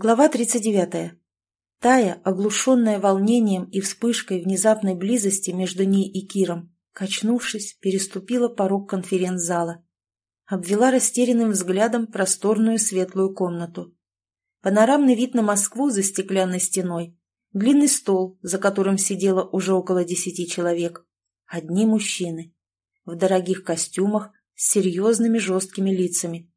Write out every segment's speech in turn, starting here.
Глава 39. Тая, оглушенная волнением и вспышкой внезапной близости между ней и Киром, качнувшись, переступила порог конференц-зала. Обвела растерянным взглядом просторную светлую комнату. Панорамный вид на Москву за стеклянной стеной, длинный стол, за которым сидело уже около десяти человек, одни мужчины, в дорогих костюмах с серьезными жесткими лицами.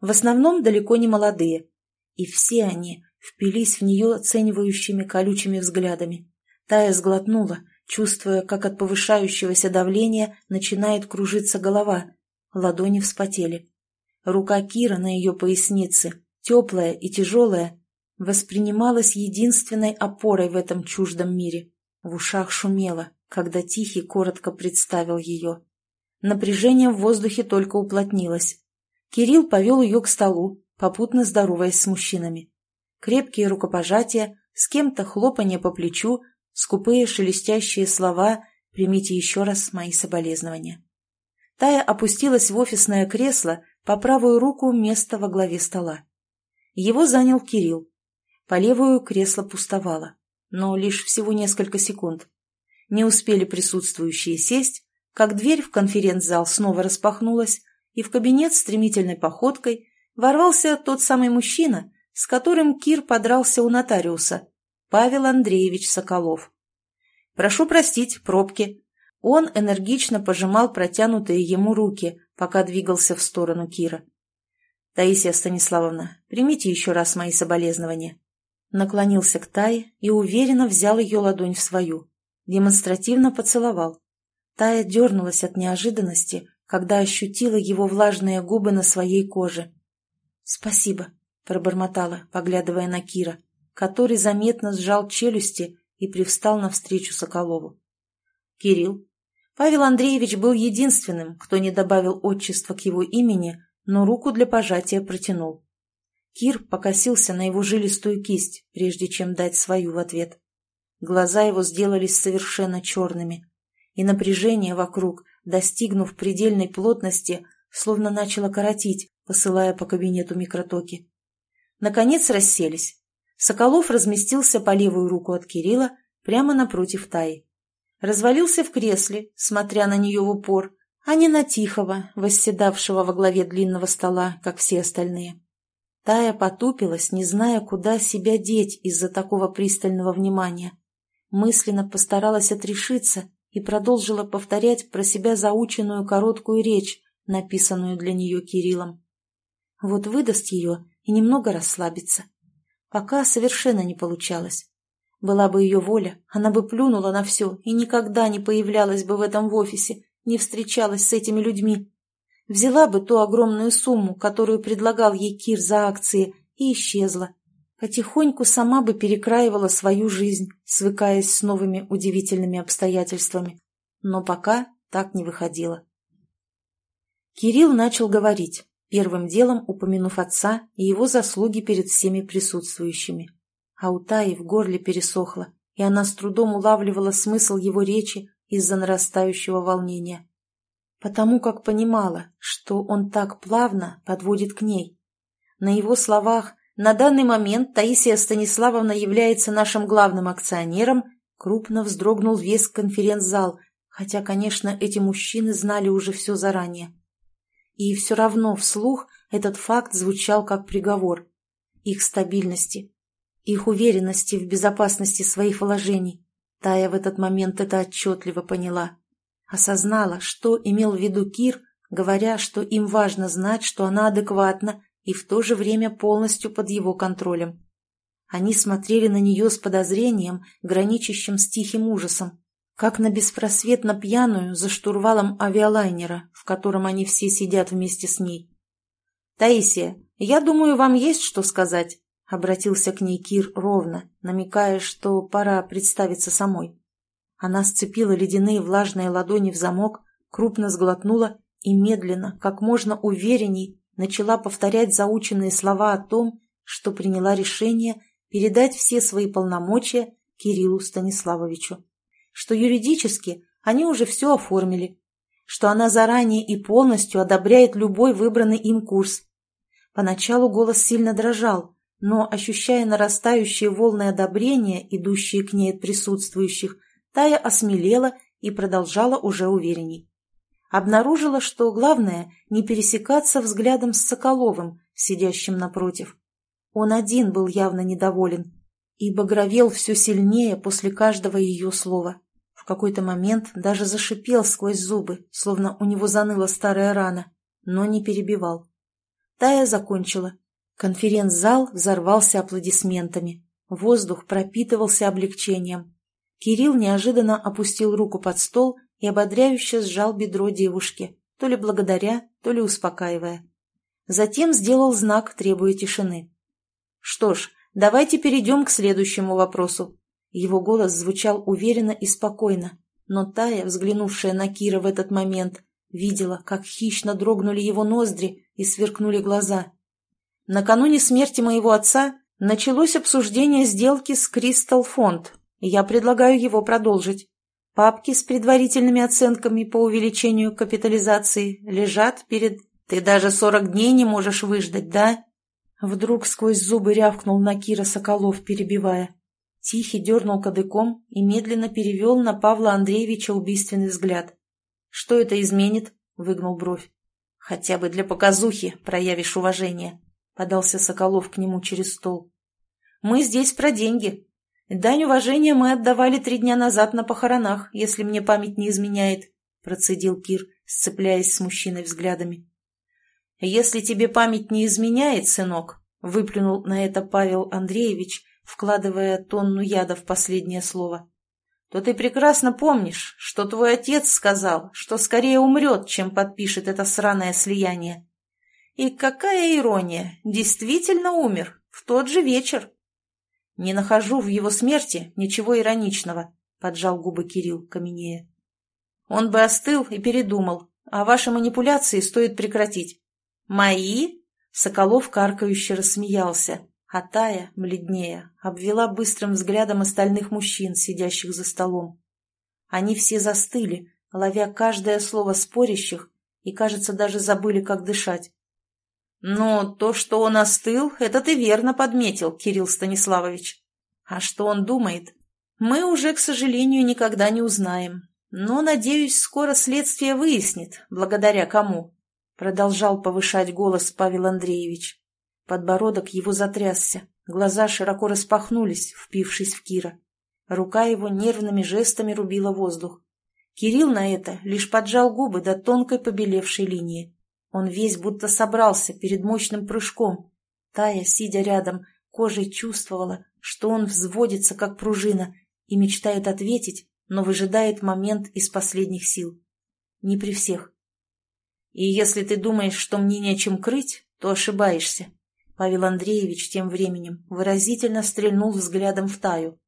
В основном далеко не молодые – и все они впились в нее оценивающими колючими взглядами. Тая сглотнула, чувствуя, как от повышающегося давления начинает кружиться голова. Ладони вспотели. Рука Кира на ее пояснице, теплая и тяжелая, воспринималась единственной опорой в этом чуждом мире. В ушах шумело, когда Тихий коротко представил ее. Напряжение в воздухе только уплотнилось. Кирилл повел ее к столу, попутно здороваясь с мужчинами. Крепкие рукопожатия, с кем-то хлопанье по плечу, скупые шелестящие слова «Примите еще раз мои соболезнования». Тая опустилась в офисное кресло по правую руку места во главе стола. Его занял Кирилл. По левую кресло пустовало, но лишь всего несколько секунд. Не успели присутствующие сесть, как дверь в конференц-зал снова распахнулась, и в кабинет стремительной походкой ворвался тот самый мужчина, с которым Кир подрался у нотариуса, Павел Андреевич Соколов. «Прошу простить, пробки». Он энергично пожимал протянутые ему руки, пока двигался в сторону Кира. «Таисия Станиславовна, примите еще раз мои соболезнования». Наклонился к Тае и уверенно взял ее ладонь в свою. Демонстративно поцеловал. Тая дернулась от неожиданности, когда ощутила его влажные губы на своей коже. «Спасибо», — пробормотала, поглядывая на Кира, который заметно сжал челюсти и привстал навстречу Соколову. «Кирилл». Павел Андреевич был единственным, кто не добавил отчества к его имени, но руку для пожатия протянул. Кир покосился на его жилистую кисть, прежде чем дать свою в ответ. Глаза его сделались совершенно черными, и напряжение вокруг, достигнув предельной плотности, словно начало коротить, посылая по кабинету микротоки. Наконец расселись. Соколов разместился по левую руку от Кирилла, прямо напротив Таи. Развалился в кресле, смотря на нее в упор, а не на Тихого, восседавшего во главе длинного стола, как все остальные. Тая потупилась, не зная, куда себя деть из-за такого пристального внимания. Мысленно постаралась отрешиться и продолжила повторять про себя заученную короткую речь, написанную для нее Кириллом. Вот выдаст ее и немного расслабится. Пока совершенно не получалось. Была бы ее воля, она бы плюнула на все и никогда не появлялась бы в этом в офисе, не встречалась с этими людьми. Взяла бы ту огромную сумму, которую предлагал ей Кир за акции, и исчезла. Потихоньку сама бы перекраивала свою жизнь, свыкаясь с новыми удивительными обстоятельствами. Но пока так не выходило. Кирилл начал говорить первым делом упомянув отца и его заслуги перед всеми присутствующими. А у Таи в горле пересохло, и она с трудом улавливала смысл его речи из-за нарастающего волнения. Потому как понимала, что он так плавно подводит к ней. На его словах «На данный момент Таисия Станиславовна является нашим главным акционером», крупно вздрогнул весь конференц-зал, хотя, конечно, эти мужчины знали уже все заранее. И все равно вслух этот факт звучал как приговор. Их стабильности, их уверенности в безопасности своих вложений. Тая в этот момент это отчетливо поняла. Осознала, что имел в виду Кир, говоря, что им важно знать, что она адекватна и в то же время полностью под его контролем. Они смотрели на нее с подозрением, граничащим с тихим ужасом как на беспросветно пьяную за штурвалом авиалайнера, в котором они все сидят вместе с ней. «Таисия, я думаю, вам есть что сказать?» — обратился к ней Кир ровно, намекая, что пора представиться самой. Она сцепила ледяные влажные ладони в замок, крупно сглотнула и медленно, как можно уверенней, начала повторять заученные слова о том, что приняла решение передать все свои полномочия Кириллу Станиславовичу что юридически они уже все оформили, что она заранее и полностью одобряет любой выбранный им курс. Поначалу голос сильно дрожал, но, ощущая нарастающие волны одобрения, идущие к ней от присутствующих, Тая осмелела и продолжала уже уверенней. Обнаружила, что главное – не пересекаться взглядом с Соколовым, сидящим напротив. Он один был явно недоволен и багровел все сильнее после каждого ее слова. В какой-то момент даже зашипел сквозь зубы, словно у него заныла старая рана, но не перебивал. Тая закончила. Конференц-зал взорвался аплодисментами. Воздух пропитывался облегчением. Кирилл неожиданно опустил руку под стол и ободряюще сжал бедро девушки, то ли благодаря, то ли успокаивая. Затем сделал знак, требуя тишины. «Что ж, давайте перейдем к следующему вопросу». Его голос звучал уверенно и спокойно, но Тая, взглянувшая на Кира в этот момент, видела, как хищно дрогнули его ноздри и сверкнули глаза. Накануне смерти моего отца началось обсуждение сделки с Кристал Фонд, я предлагаю его продолжить. Папки с предварительными оценками по увеличению капитализации лежат перед... Ты даже сорок дней не можешь выждать, да? Вдруг сквозь зубы рявкнул на Кира Соколов, перебивая. Тихий дернул кадыком и медленно перевел на Павла Андреевича убийственный взгляд. «Что это изменит?» — выгнул бровь. «Хотя бы для показухи проявишь уважение», — подался Соколов к нему через стол. «Мы здесь про деньги. Дань уважения мы отдавали три дня назад на похоронах, если мне память не изменяет», — процедил Кир, сцепляясь с мужчиной взглядами. «Если тебе память не изменяет, сынок», — выплюнул на это Павел Андреевич, вкладывая тонну яда в последнее слово, то ты прекрасно помнишь, что твой отец сказал, что скорее умрет, чем подпишет это сраное слияние. И какая ирония, действительно умер, в тот же вечер. Не нахожу в его смерти ничего ироничного, поджал губы Кирилл, каменея. Он бы остыл и передумал, а ваши манипуляции стоит прекратить. Мои? Соколов каркающе рассмеялся, а Тая, бледнее, обвела быстрым взглядом остальных мужчин, сидящих за столом. Они все застыли, ловя каждое слово спорящих, и, кажется, даже забыли, как дышать. «Но то, что он остыл, это ты верно подметил, Кирилл Станиславович. А что он думает, мы уже, к сожалению, никогда не узнаем. Но, надеюсь, скоро следствие выяснит, благодаря кому», — продолжал повышать голос Павел Андреевич. Подбородок его затрясся, глаза широко распахнулись, впившись в Кира. Рука его нервными жестами рубила воздух. Кирилл на это лишь поджал губы до тонкой побелевшей линии. Он весь будто собрался перед мощным прыжком. Тая, сидя рядом, кожей чувствовала, что он взводится, как пружина, и мечтает ответить, но выжидает момент из последних сил. Не при всех. И если ты думаешь, что мне нечем крыть, то ошибаешься. Павел Андреевич тем временем выразительно стрельнул взглядом в Таю.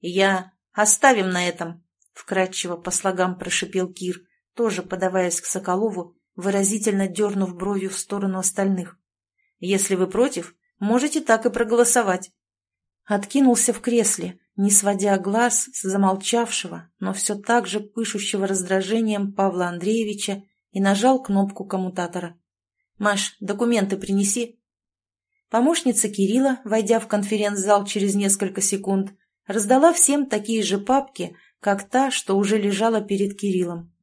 «Я... Оставим на этом!» — вкратчиво по слогам прошипел Кир, тоже подаваясь к Соколову выразительно дернув бровью в сторону остальных. «Если вы против, можете так и проголосовать». Откинулся в кресле, не сводя глаз с замолчавшего, но все так же пышущего раздражением Павла Андреевича и нажал кнопку коммутатора. «Маш, документы принеси». Помощница Кирилла, войдя в конференц-зал через несколько секунд, раздала всем такие же папки, как та, что уже лежала перед Кириллом.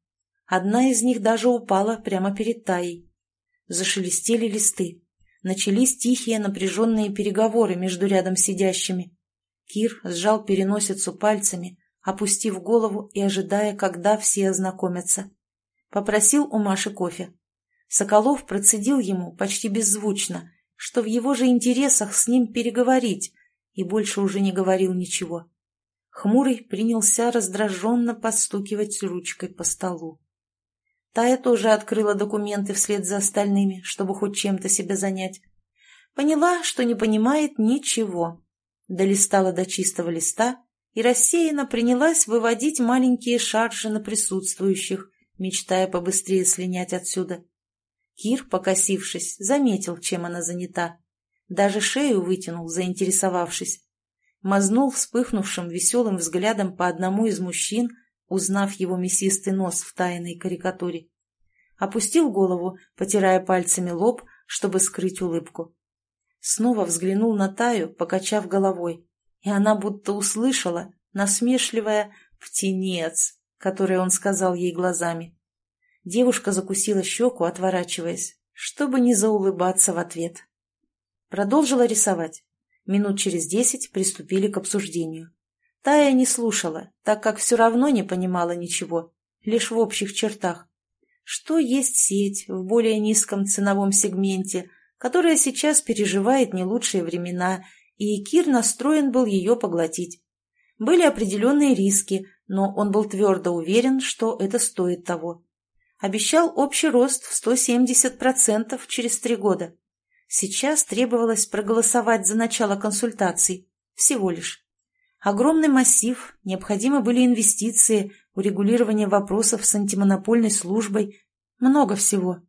Одна из них даже упала прямо перед Таей. Зашелестели листы. Начались тихие напряженные переговоры между рядом сидящими. Кир сжал переносицу пальцами, опустив голову и ожидая, когда все ознакомятся. Попросил у Маши кофе. Соколов процедил ему почти беззвучно, что в его же интересах с ним переговорить, и больше уже не говорил ничего. Хмурый принялся раздраженно подстукивать ручкой по столу. Тая тоже открыла документы вслед за остальными, чтобы хоть чем-то себя занять. Поняла, что не понимает ничего. Долистала до чистого листа и рассеянно принялась выводить маленькие шаржи на присутствующих, мечтая побыстрее слинять отсюда. Кир, покосившись, заметил, чем она занята. Даже шею вытянул, заинтересовавшись. Мазнул вспыхнувшим веселым взглядом по одному из мужчин, узнав его мясистый нос в тайной карикатуре. Опустил голову, потирая пальцами лоб, чтобы скрыть улыбку. снова взглянул на Таю, покачав головой, и она будто услышала насмешливое «птенец», которое он сказал ей глазами. Девушка закусила щеку, отворачиваясь, чтобы не заулыбаться в ответ. Продолжила рисовать. Минут через десять приступили к обсуждению. Тая не слушала, так как все равно не понимала ничего, лишь в общих чертах. Что есть сеть в более низком ценовом сегменте, которая сейчас переживает не лучшие времена, и Кир настроен был ее поглотить. Были определенные риски, но он был твердо уверен, что это стоит того. Обещал общий рост в 170% через три года. Сейчас требовалось проголосовать за начало консультаций. Всего лишь. Огромный массив, необходимы были инвестиции, урегулирование вопросов с антимонопольной службой. Много всего.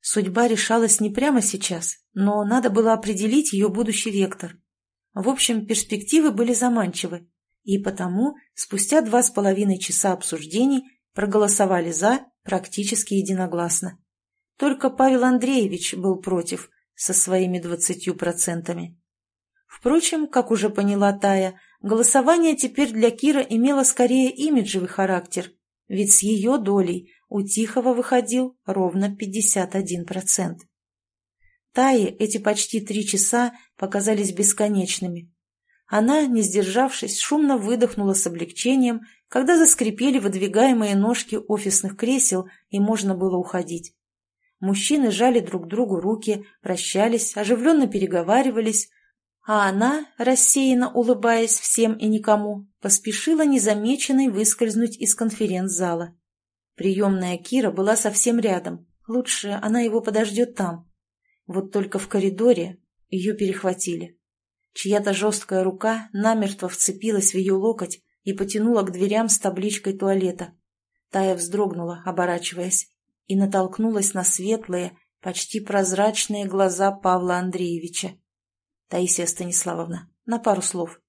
Судьба решалась не прямо сейчас, но надо было определить ее будущий вектор. В общем, перспективы были заманчивы. И потому, спустя два с половиной часа обсуждений, проголосовали «за» практически единогласно. Только Павел Андреевич был против, со своими двадцатью процентами. Впрочем, как уже поняла Тая, голосование теперь для Кира имело скорее имиджевый характер, ведь с ее долей у Тихого выходил ровно 51%. Тае эти почти три часа показались бесконечными. Она, не сдержавшись, шумно выдохнула с облегчением, когда заскрипели выдвигаемые ножки офисных кресел, и можно было уходить. Мужчины жали друг другу руки, прощались, оживленно переговаривались, а она, рассеянно улыбаясь всем и никому, поспешила незамеченной выскользнуть из конференц-зала. Приемная Кира была совсем рядом, лучше она его подождет там. Вот только в коридоре ее перехватили. Чья-то жесткая рука намертво вцепилась в ее локоть и потянула к дверям с табличкой туалета. Тая вздрогнула, оборачиваясь, и натолкнулась на светлые, почти прозрачные глаза Павла Андреевича. Таисия Станиславовна, на пару слов.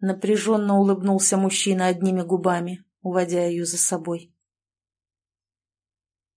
Напряженно улыбнулся мужчина одними губами, уводя ее за собой.